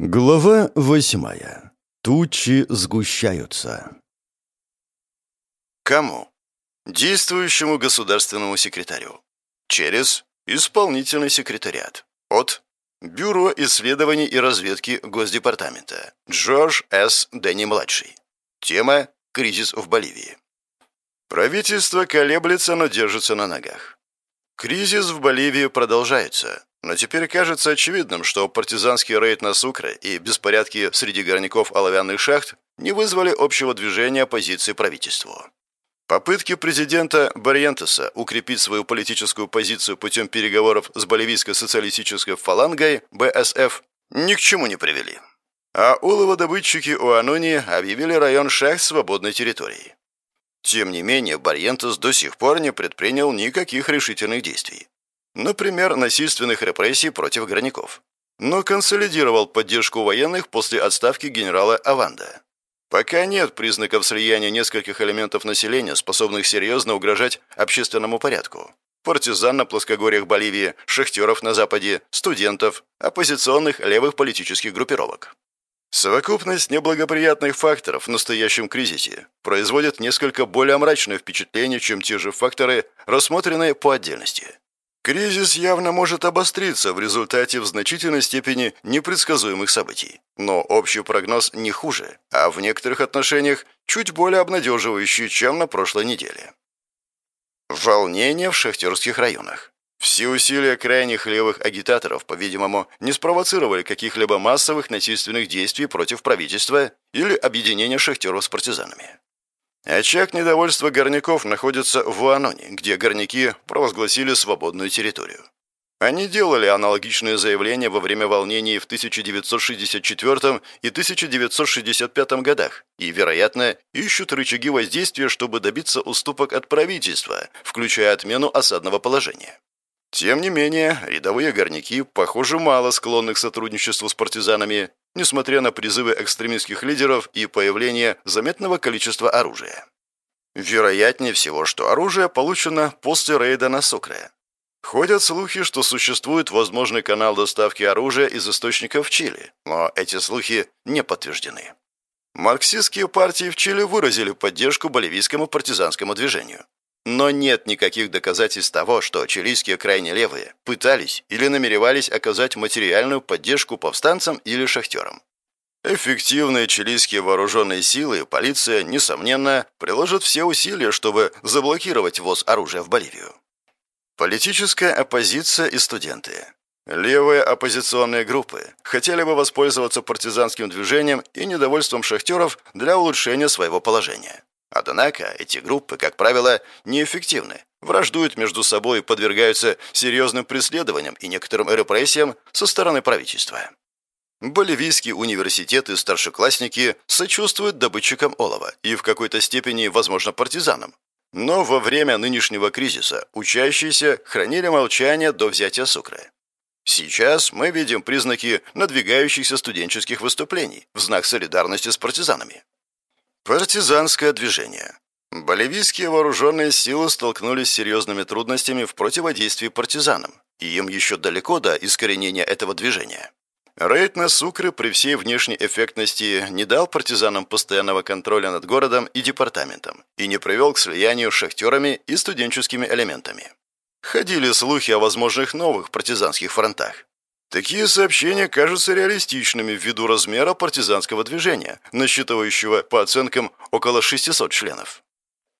Глава восьмая. Тучи сгущаются. Кому? Действующему государственному секретарю. Через исполнительный секретариат. От Бюро исследований и разведки Госдепартамента. Джордж С. Дэнни-младший. Тема «Кризис в Боливии». Правительство колеблется, но держится на ногах. Кризис в Боливии продолжается. Но теперь кажется очевидным, что партизанский рейд на Сукре и беспорядки среди горняков оловянных шахт не вызвали общего движения оппозиции правительству. Попытки президента Барьентеса укрепить свою политическую позицию путем переговоров с боливийской социалистической фалангой БСФ ни к чему не привели. А уловодобытчики Уануни объявили район шахт свободной территорией. Тем не менее, Барьентес до сих пор не предпринял никаких решительных действий например, насильственных репрессий против горняков, но консолидировал поддержку военных после отставки генерала Аванда. Пока нет признаков слияния нескольких элементов населения, способных серьезно угрожать общественному порядку. Партизан на плоскогорьях Боливии, шахтеров на Западе, студентов, оппозиционных левых политических группировок. Совокупность неблагоприятных факторов в настоящем кризисе производит несколько более мрачное впечатление, чем те же факторы, рассмотренные по отдельности. Кризис явно может обостриться в результате в значительной степени непредсказуемых событий. Но общий прогноз не хуже, а в некоторых отношениях чуть более обнадеживающий, чем на прошлой неделе. Волнение в шахтерских районах. Все усилия крайних левых агитаторов, по-видимому, не спровоцировали каких-либо массовых насильственных действий против правительства или объединения шахтеров с партизанами. Очаг недовольства горняков находится в Уаноне, где горняки провозгласили свободную территорию. Они делали аналогичные заявления во время волнений в 1964 и 1965 годах и, вероятно, ищут рычаги воздействия, чтобы добиться уступок от правительства, включая отмену осадного положения. Тем не менее, рядовые горняки, похоже, мало склонны к сотрудничеству с партизанами несмотря на призывы экстремистских лидеров и появление заметного количества оружия. Вероятнее всего, что оружие получено после рейда на Сукре. Ходят слухи, что существует возможный канал доставки оружия из источников Чили, но эти слухи не подтверждены. Марксистские партии в Чили выразили поддержку боливийскому партизанскому движению. Но нет никаких доказательств того, что чилийские крайне левые пытались или намеревались оказать материальную поддержку повстанцам или шахтерам. Эффективные чилийские вооруженные силы и полиция, несомненно, приложат все усилия, чтобы заблокировать ввоз оружия в Боливию. Политическая оппозиция и студенты. Левые оппозиционные группы хотели бы воспользоваться партизанским движением и недовольством шахтеров для улучшения своего положения. Однако эти группы, как правило, неэффективны, враждуют между собой и подвергаются серьезным преследованиям и некоторым репрессиям со стороны правительства. Боливийские университеты и старшеклассники сочувствуют добытчикам олова и в какой-то степени, возможно, партизанам. Но во время нынешнего кризиса учащиеся хранили молчание до взятия Сукры. Сейчас мы видим признаки надвигающихся студенческих выступлений в знак солидарности с партизанами. Партизанское движение. Боливийские вооруженные силы столкнулись с серьезными трудностями в противодействии партизанам, и им еще далеко до искоренения этого движения. Рейд на Сукры при всей внешней эффектности не дал партизанам постоянного контроля над городом и департаментом и не привел к слиянию с шахтерами и студенческими элементами. Ходили слухи о возможных новых партизанских фронтах. Такие сообщения кажутся реалистичными ввиду размера партизанского движения, насчитывающего, по оценкам, около 600 членов.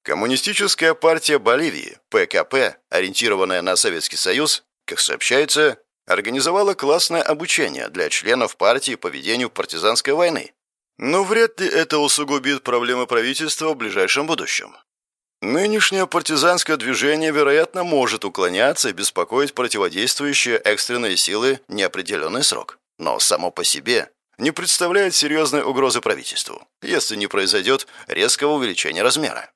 Коммунистическая партия Боливии, ПКП, ориентированная на Советский Союз, как сообщается, организовала классное обучение для членов партии по ведению партизанской войны. Но вряд ли это усугубит проблемы правительства в ближайшем будущем. Нынешнее партизанское движение, вероятно, может уклоняться и беспокоить противодействующие экстренные силы неопределенный срок, но само по себе не представляет серьезной угрозы правительству, если не произойдет резкого увеличения размера.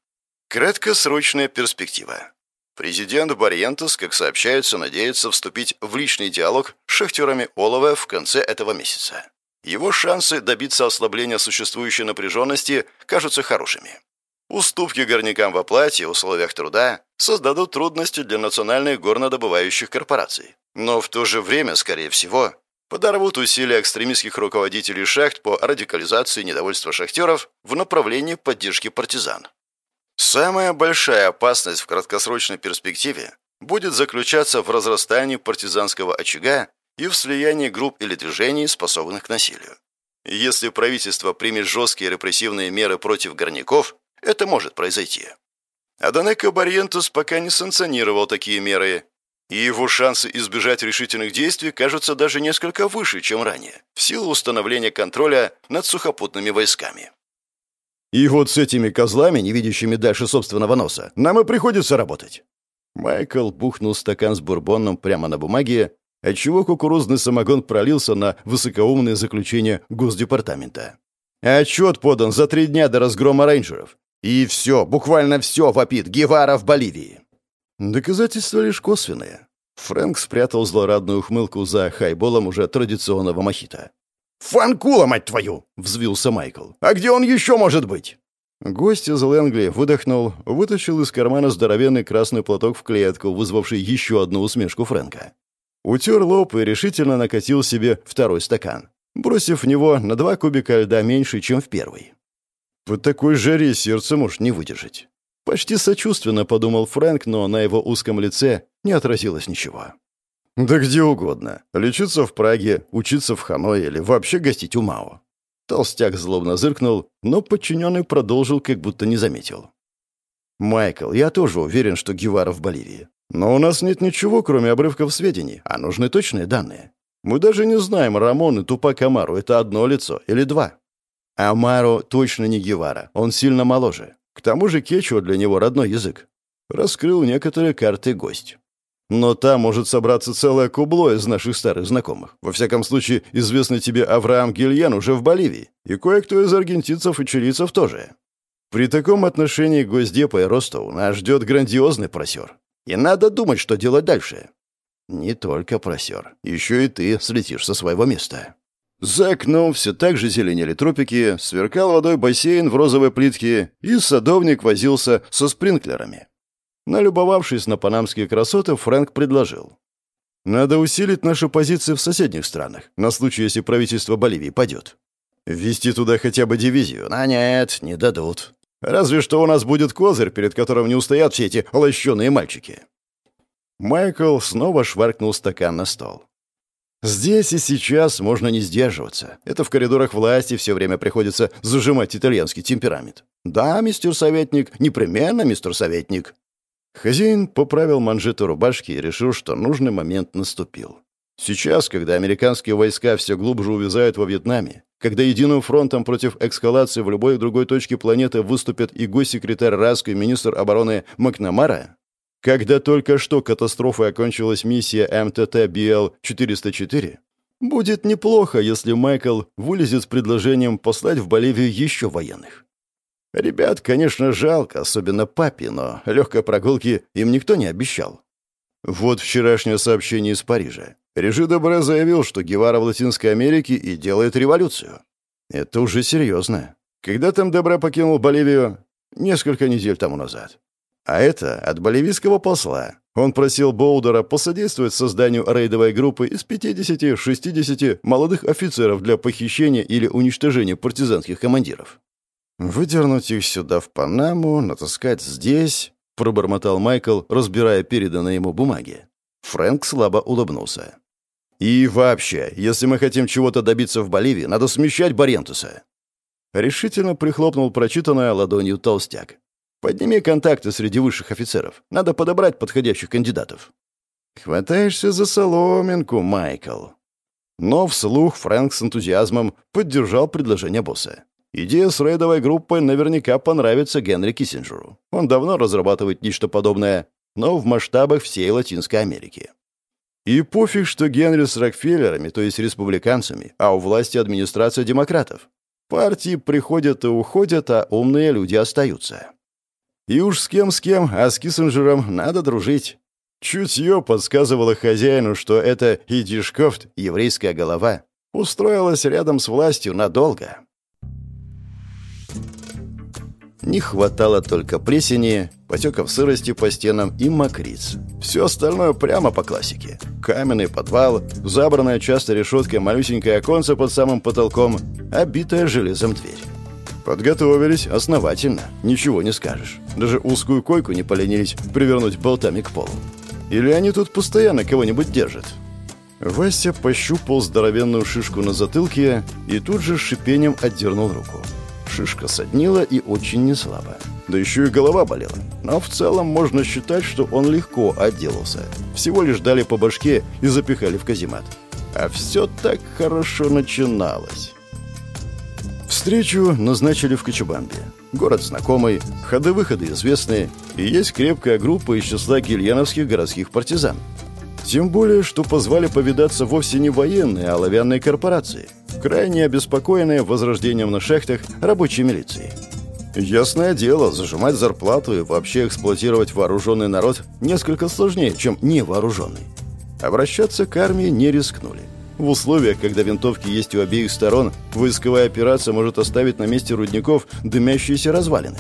Краткосрочная перспектива. Президент Барьентес, как сообщается, надеется вступить в личный диалог с шахтерами Олова в конце этого месяца. Его шансы добиться ослабления существующей напряженности кажутся хорошими. Уступки горнякам в оплате и условиях труда создадут трудности для национальных горнодобывающих корпораций. Но в то же время, скорее всего, подорвут усилия экстремистских руководителей шахт по радикализации недовольства шахтеров в направлении поддержки партизан. Самая большая опасность в краткосрочной перспективе будет заключаться в разрастании партизанского очага и в слиянии групп или движений, способных к насилию. Если правительство примет жесткие репрессивные меры против горняков, это может произойти. Адонеко Барьентус пока не санкционировал такие меры, и его шансы избежать решительных действий кажутся даже несколько выше, чем ранее, в силу установления контроля над сухопутными войсками. И вот с этими козлами, не видящими дальше собственного носа, нам и приходится работать. Майкл бухнул стакан с бурбоном прямо на бумаге, отчего кукурузный самогон пролился на высокоумное заключение Госдепартамента. Отчет подан за три дня до разгрома рейнджеров. И все, буквально все вопит Гевара в Боливии. Доказательства лишь косвенные. Фрэнк спрятал злорадную ухмылку за хайболом уже традиционного мохито. «Фанкула, мать твою!» — взвился Майкл. «А где он еще может быть?» Гость из Лэнгли выдохнул, вытащил из кармана здоровенный красный платок в клетку, вызвавший еще одну усмешку Фрэнка. Утер лоб и решительно накатил себе второй стакан, бросив в него на два кубика льда меньше, чем в первый. По такой жаре сердце может не выдержать. Почти сочувственно подумал Фрэнк, но на его узком лице не отразилось ничего. Да где угодно. Лечиться в Праге, учиться в Ханое или вообще гостить у Мао. Толстяк злобно зыркнул, но подчиненный продолжил, как будто не заметил. «Майкл, я тоже уверен, что Гевара в Боливии. Но у нас нет ничего, кроме обрывков сведений, а нужны точные данные. Мы даже не знаем, Рамон и Тупак Амару — это одно лицо или два. Амару точно не Гевара, он сильно моложе. К тому же кечуа для него родной язык. Раскрыл некоторые карты гость. Но там может собраться целое кубло из наших старых знакомых. Во всяком случае, известный тебе Авраам Гильян уже в Боливии, и кое-кто из аргентинцев и чилийцев тоже. При таком отношении к Госдепа и Ростову нас ждет грандиозный просер. И надо думать, что делать дальше. Не только просер. Еще и ты слетишь со своего места. За окном все так же зеленели тропики, сверкал водой бассейн в розовой плитке, и садовник возился со спринклерами. Налюбовавшись на панамские красоты, Фрэнк предложил. «Надо усилить наши позиции в соседних странах, на случай, если правительство Боливии падет. Ввести туда хотя бы дивизию? А нет, не дадут. Разве что у нас будет козырь, перед которым не устоят все эти лощеные мальчики». Майкл снова шваркнул стакан на стол. Здесь и сейчас можно не сдерживаться. Это в коридорах власти все время приходится зажимать итальянский темперамент. Да, мистер советник, непременно мистер советник. Хозяин поправил манжету рубашки и решил, что нужный момент наступил. Сейчас, когда американские войска все глубже увязают во Вьетнаме, когда единым фронтом против эскалации в любой другой точке планеты выступят и госсекретарь РАСК и министр обороны Макнамара, когда только что катастрофой окончилась миссия МТТ БЛ-404, будет неплохо, если Майкл вылезет с предложением послать в Боливию еще военных. Ребят, конечно, жалко, особенно папе, но легкой прогулки им никто не обещал. Вот вчерашнее сообщение из Парижа. Режи Добре заявил, что Гевара в Латинской Америке и делает революцию. Это уже серьезно. Когда там Добре покинул Боливию? Несколько недель тому назад. А это от боливийского посла. Он просил Боудера посодействовать созданию рейдовой группы из 50-60 молодых офицеров для похищения или уничтожения партизанских командиров. «Выдернуть их сюда, в Панаму, натаскать здесь», — пробормотал Майкл, разбирая переданные ему бумаги. Фрэнк слабо улыбнулся. «И вообще, если мы хотим чего-то добиться в Боливии, надо смещать Барентуса». Решительно прихлопнул прочитанное ладонью толстяк. «Подними контакты среди высших офицеров. Надо подобрать подходящих кандидатов». «Хватаешься за соломинку, Майкл». Но вслух Фрэнк с энтузиазмом поддержал предложение босса. Идея с рейдовой группой наверняка понравится Генри Киссинджеру. Он давно разрабатывает нечто подобное, но в масштабах всей Латинской Америки. И пофиг, что Генри с Рокфеллерами, то есть республиканцами, а у власти администрация демократов. Партии приходят и уходят, а умные люди остаются. И уж с кем с кем, а с Киссинджером надо дружить. Чутье подсказывало хозяину, что эта Идишкофт, еврейская голова, устроилась рядом с властью надолго. Не хватало только плесени, потеков сырости по стенам и мокриц. Все остальное прямо по классике. Каменный подвал, забранная часто решеткой малюсенькое оконце под самым потолком, обитая железом дверь. Подготовились основательно, ничего не скажешь. Даже узкую койку не поленились привернуть болтами к полу. Или они тут постоянно кого-нибудь держат? Вася пощупал здоровенную шишку на затылке и тут же шипением отдернул руку. Шишка соднила и очень неслабо. Да еще и голова болела. Но в целом можно считать, что он легко отделался. Всего лишь дали по башке и запихали в каземат. А все так хорошо начиналось. Встречу назначили в Кочубамбе. Город знакомый, ходы-выходы известные, и есть крепкая группа из числа гильяновских городских партизан. Тем более, что позвали повидаться вовсе не военные, а оловянные корпорации, крайне обеспокоенные возрождением на шахтах рабочей милиции. Ясное дело, зажимать зарплату и вообще эксплуатировать вооруженный народ несколько сложнее, чем невооруженный. Обращаться к армии не рискнули. В условиях, когда винтовки есть у обеих сторон, войсковая операция может оставить на месте рудников дымящиеся развалины.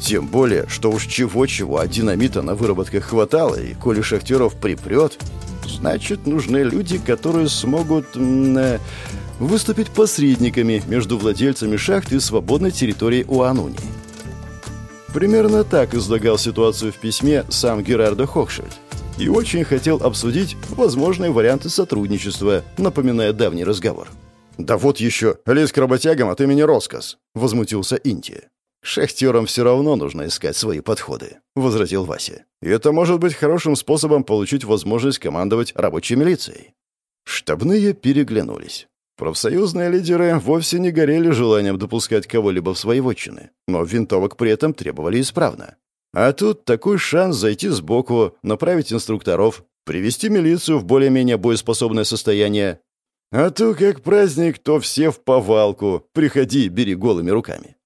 Тем более, что уж чего-чего, а динамита на выработках хватало, и коли шахтеров припрет, значит, нужны люди, которые смогут э, выступить посредниками между владельцами шахт и свободной территорией Уануни. Примерно так излагал ситуацию в письме сам Герардо Хохшельд и очень хотел обсудить возможные варианты сотрудничества, напоминая давний разговор. «Да вот еще, лезь к работягам от имени Роскос», — возмутился Инти. «Шахтерам все равно нужно искать свои подходы», — возразил Вася. «И это может быть хорошим способом получить возможность командовать рабочей милицией». Штабные переглянулись. Профсоюзные лидеры вовсе не горели желанием допускать кого-либо в свои вотчины, но винтовок при этом требовали исправно. А тут такой шанс зайти сбоку, направить инструкторов, привести милицию в более-менее боеспособное состояние. А то как праздник, то все в повалку. Приходи, бери голыми руками.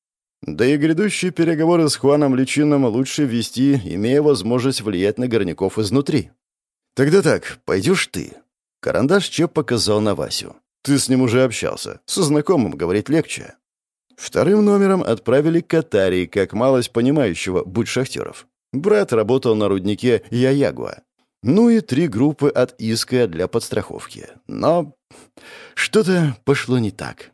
Да и грядущие переговоры с Хуаном Личином лучше вести, имея возможность влиять на горняков изнутри. Тогда так, пойдешь ты. Карандаш Чеп показал на Васю. Ты с ним уже общался. Со знакомым говорить легче. Вторым номером отправили Катарии, как малость понимающего будь шахтеров. Брат работал на руднике Яягуа. Ну и три группы от Иска для подстраховки. Но что-то пошло не так.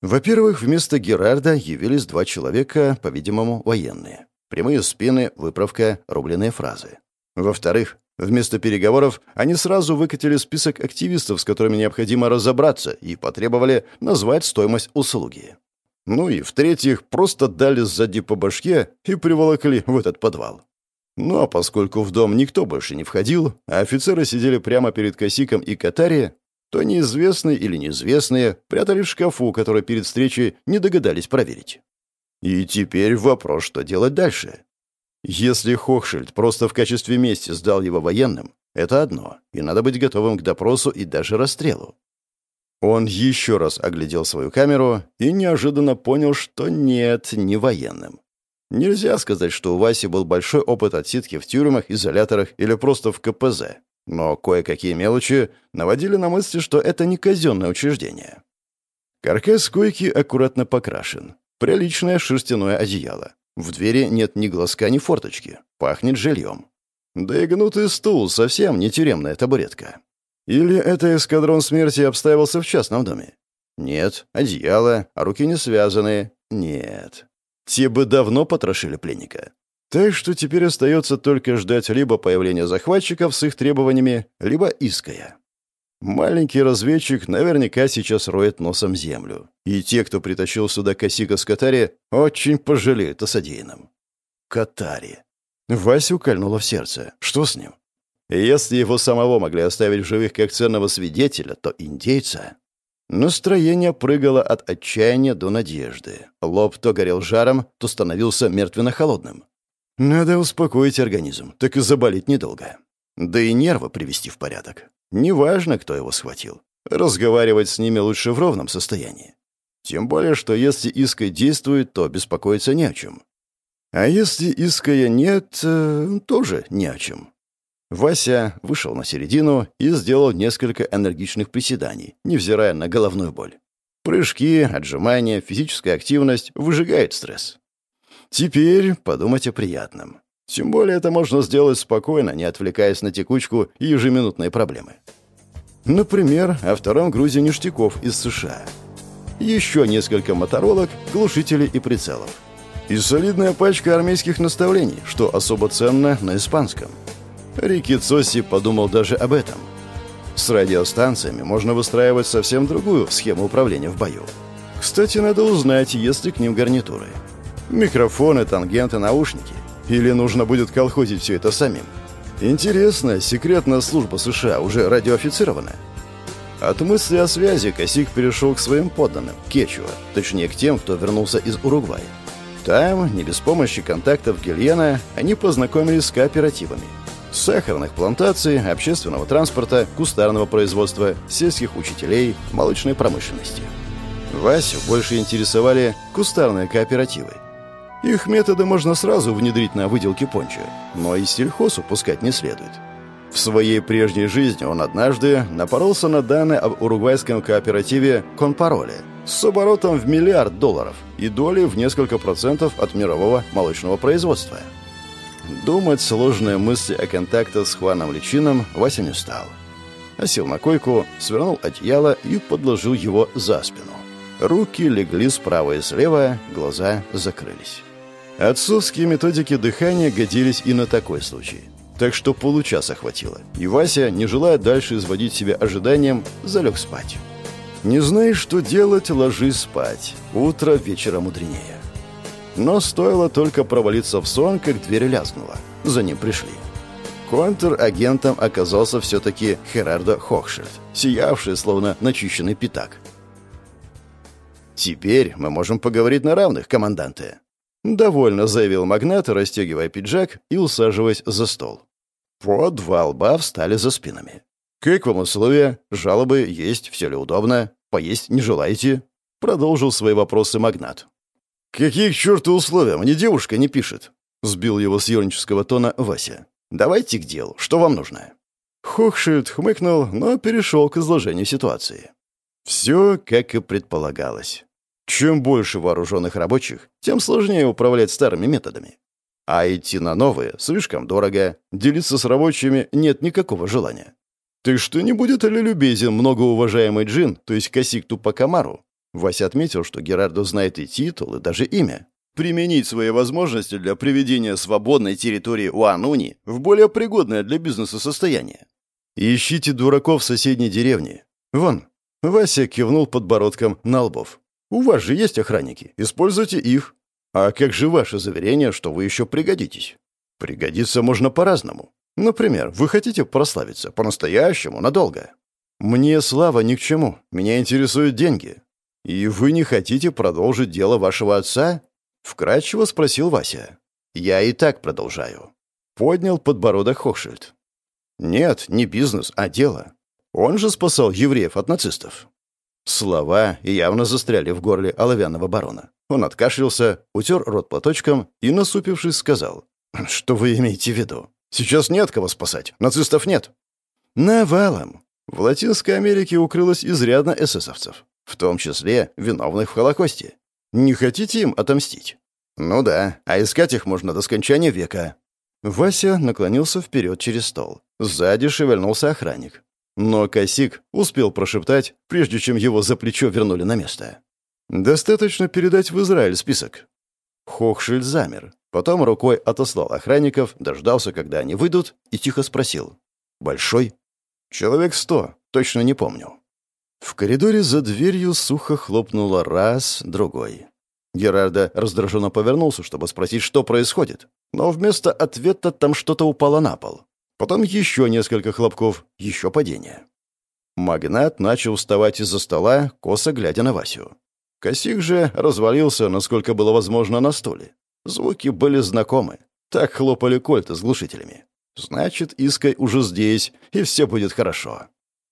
Во-первых, вместо Герарда явились два человека, по-видимому, военные. Прямые спины, выправка, рубленые фразы. Во-вторых, вместо переговоров они сразу выкатили список активистов, с которыми необходимо разобраться, и потребовали назвать стоимость услуги. Ну и, в-третьих, просто дали сзади по башке и приволокли в этот подвал. Ну а поскольку в дом никто больше не входил, а офицеры сидели прямо перед Косиком и Катари, то неизвестные или неизвестные прятали в шкафу, который перед встречей не догадались проверить. И теперь вопрос, что делать дальше. Если Хохшильд просто в качестве мести сдал его военным, это одно, и надо быть готовым к допросу и даже расстрелу. Он еще раз оглядел свою камеру и неожиданно понял, что нет, не военным. Нельзя сказать, что у Васи был большой опыт отсидки в тюрьмах, изоляторах или просто в КПЗ. Но кое-какие мелочи наводили на мысли, что это не казенное учреждение. Каркас койки аккуратно покрашен. Приличное шерстяное одеяло. В двери нет ни глазка, ни форточки. Пахнет жильем. Да и гнутый стул совсем не тюремная табуретка. Или это эскадрон смерти обстаивался в частном доме? Нет. Одеяло, а руки не связаны? Нет. Те бы давно потрошили пленника. Так что теперь остается только ждать либо появления захватчиков с их требованиями, либо иская. Маленький разведчик наверняка сейчас роет носом землю. И те, кто притащил сюда Косика с Катари, очень пожалеют о содеянном. Катари. Васю кольнуло в сердце. Что с ним? Если его самого могли оставить в живых как ценного свидетеля, то индейца... Настроение прыгало от отчаяния до надежды. Лоб то горел жаром, то становился мертвенно-холодным. Надо успокоить организм, так и заболеть недолго. Да и нервы привести в порядок. Неважно, кто его схватил. Разговаривать с ними лучше в ровном состоянии. Тем более, что если Иска действует, то беспокоиться не о чем. А если Иская нет, э, тоже не о чем. Вася вышел на середину и сделал несколько энергичных приседаний, невзирая на головную боль. Прыжки, отжимания, физическая активность выжигают стресс. Теперь подумать о приятном. Тем более это можно сделать спокойно, не отвлекаясь на текучку и ежеминутные проблемы. Например, о втором грузе ништяков из США. Еще несколько моторолок, глушителей и прицелов. И солидная пачка армейских наставлений, что особо ценно на испанском. Рики Цосси подумал даже об этом. С радиостанциями можно выстраивать совсем другую схему управления в бою. Кстати, надо узнать, есть ли к ним гарнитуры. Микрофоны, тангенты, наушники. Или нужно будет колхозить все это самим. Интересно, секретная служба США уже радиоофицирована? От мысли о связи Косик перешел к своим подданным, Кечуа, точнее к тем, кто вернулся из Уругвая. Там, не без помощи контактов Гильена, они познакомились с кооперативами. Сахарных плантаций, общественного транспорта, кустарного производства, сельских учителей, молочной промышленности. Васю больше интересовали кустарные кооперативы. Их методы можно сразу внедрить на выделке понча, но и сельхоз упускать не следует. В своей прежней жизни он однажды напоролся на данные об уругвайском кооперативе «Конпароле» с оборотом в миллиард долларов и долей в несколько процентов от мирового молочного производства. Думать сложные мысли о контактах с Хуаном Личином Вася не стал. Осел на койку, свернул одеяло и подложил его за спину. Руки легли справа и слева, глаза закрылись. Отцовские методики дыхания годились и на такой случай. Так что получаса хватило. И Вася, не желая дальше изводить себя ожиданием, залег спать. Не знаешь, что делать, ложись спать. Утро вечера мудренее. Но стоило только провалиться в сон, как дверь лязгнула. За ним пришли. Контр-агентом оказался все-таки Херардо Хохшильд, сиявший, словно начищенный пятак. «Теперь мы можем поговорить на равных, команданты», «Довольно», — заявил магнат, расстегивая пиджак и усаживаясь за стол. По два лба встали за спинами. «Как вам условия? Жалобы есть? Все ли удобно? Поесть не желаете?» Продолжил свои вопросы магнат. «Какие к черту условия? Мне девушка не пишет», — сбил его с юрнического тона Вася. «Давайте к делу. Что вам нужно?» Хохшильд хмыкнул, но перешел к изложению ситуации. Все, как и предполагалось. Чем больше вооруженных рабочих, тем сложнее управлять старыми методами. А идти на новые слишком дорого, делиться с рабочими нет никакого желания. «Ты что, не будет ли любезен многоуважаемый Джин, то есть Косик Тупакамару?» Вася отметил, что Герардо знает и титул, и даже имя. «Применить свои возможности для приведения свободной территории Уануни в более пригодное для бизнеса состояние. Ищите дураков в соседней деревне. Вон». Вася кивнул подбородком на лбов. У вас же есть охранники. Используйте их. А как же ваше заверение, что вы еще пригодитесь? Пригодиться можно по-разному. Например, вы хотите прославиться по-настоящему, надолго. Мне слава ни к чему. Меня интересуют деньги. И вы не хотите продолжить дело вашего отца? Вкратчиво спросил Вася. Я и так продолжаю. Поднял подбородок Хохшильд. Нет, не бизнес, а дело. Он же спасал евреев от нацистов. Слова явно застряли в горле оловянного барона. Он откашлялся, утер рот платочком и, насупившись, сказал. «Что вы имеете в виду? Сейчас нет кого спасать. Нацистов нет». «Навалом. В Латинской Америке укрылось изрядно эсэсовцев, в том числе виновных в Холокосте. Не хотите им отомстить?» «Ну да, а искать их можно до скончания века». Вася наклонился вперед через стол. Сзади шевельнулся охранник. Но Косик успел прошептать, прежде чем его за плечо вернули на место. «Достаточно передать в Израиль список». Хохшиль замер. Потом рукой отослал охранников, дождался, когда они выйдут, и тихо спросил. «Большой?» «Человек сто, точно не помню». В коридоре за дверью сухо хлопнуло раз, другой. Герарда раздраженно повернулся, чтобы спросить, что происходит. Но вместо ответа там что-то упало на пол. Потом еще несколько хлопков, еще падение. Магнат начал вставать из-за стола, косо глядя на Васю. Косик же развалился, насколько было возможно, на стуле. Звуки были знакомы. Так хлопали кольты с глушителями. Значит, Искай уже здесь, и все будет хорошо.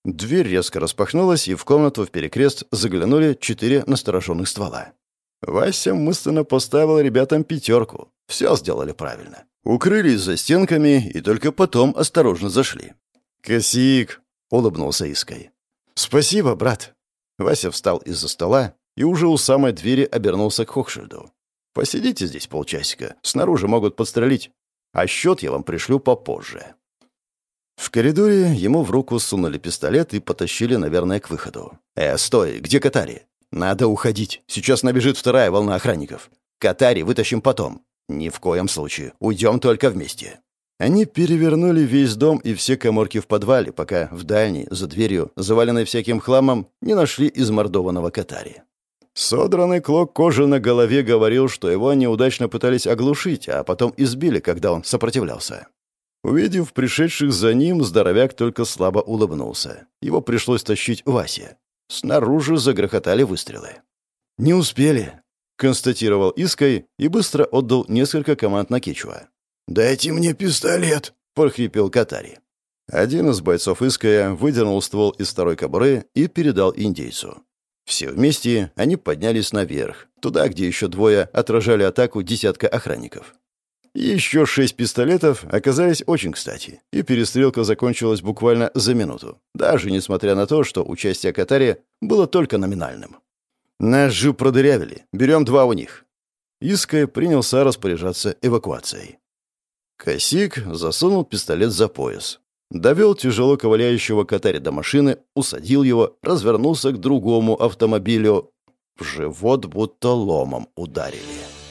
Дверь резко распахнулась, и в комнату в перекрест заглянули четыре настороженных ствола. Вася мысленно поставил ребятам пятерку. Все сделали правильно. Укрылись за стенками и только потом осторожно зашли. «Косик!» — улыбнулся Иской. «Спасибо, брат!» Вася встал из-за стола и уже у самой двери обернулся к Хохшильду. Посидите здесь полчасика, снаружи могут подстрелить, а счет я вам пришлю попозже». В коридоре ему в руку сунули пистолет и потащили, наверное, к выходу. «Э, стой, где Катари?» «Надо уходить. Сейчас набежит вторая волна охранников. Катари вытащим потом. Ни в коем случае. Уйдем только вместе». Они перевернули весь дом и все коморки в подвале, пока в дальней, за дверью, заваленной всяким хламом, не нашли измордованного Катари. Содранный клок кожи на голове говорил, что его неудачно пытались оглушить, а потом избили, когда он сопротивлялся. Увидев пришедших за ним, здоровяк только слабо улыбнулся. Его пришлось тащить Васе. Снаружи загрохотали выстрелы. «Не успели», — констатировал Иской и быстро отдал несколько команд на Кичуа. «Дайте мне пистолет», — прохрипел Катари. Один из бойцов Иская выдернул ствол из второй кобуры и передал индейцу. Все вместе они поднялись наверх, туда, где еще двое отражали атаку десятка охранников. Еще шесть пистолетов оказались очень кстати, и перестрелка закончилась буквально за минуту, даже несмотря на то, что участие Катари было только номинальным. «Наш жив продырявили. Берем два у них». Иская принялся распоряжаться эвакуацией. Косик засунул пистолет за пояс. Довел тяжело ковыляющего катаря до машины, усадил его, развернулся к другому автомобилю. В живот будто ломом ударили.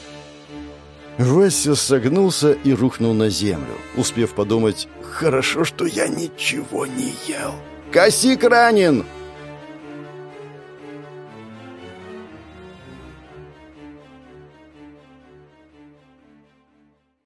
Вася согнулся и рухнул на землю, успев подумать «Хорошо, что я ничего не ел». «Косик ранен!»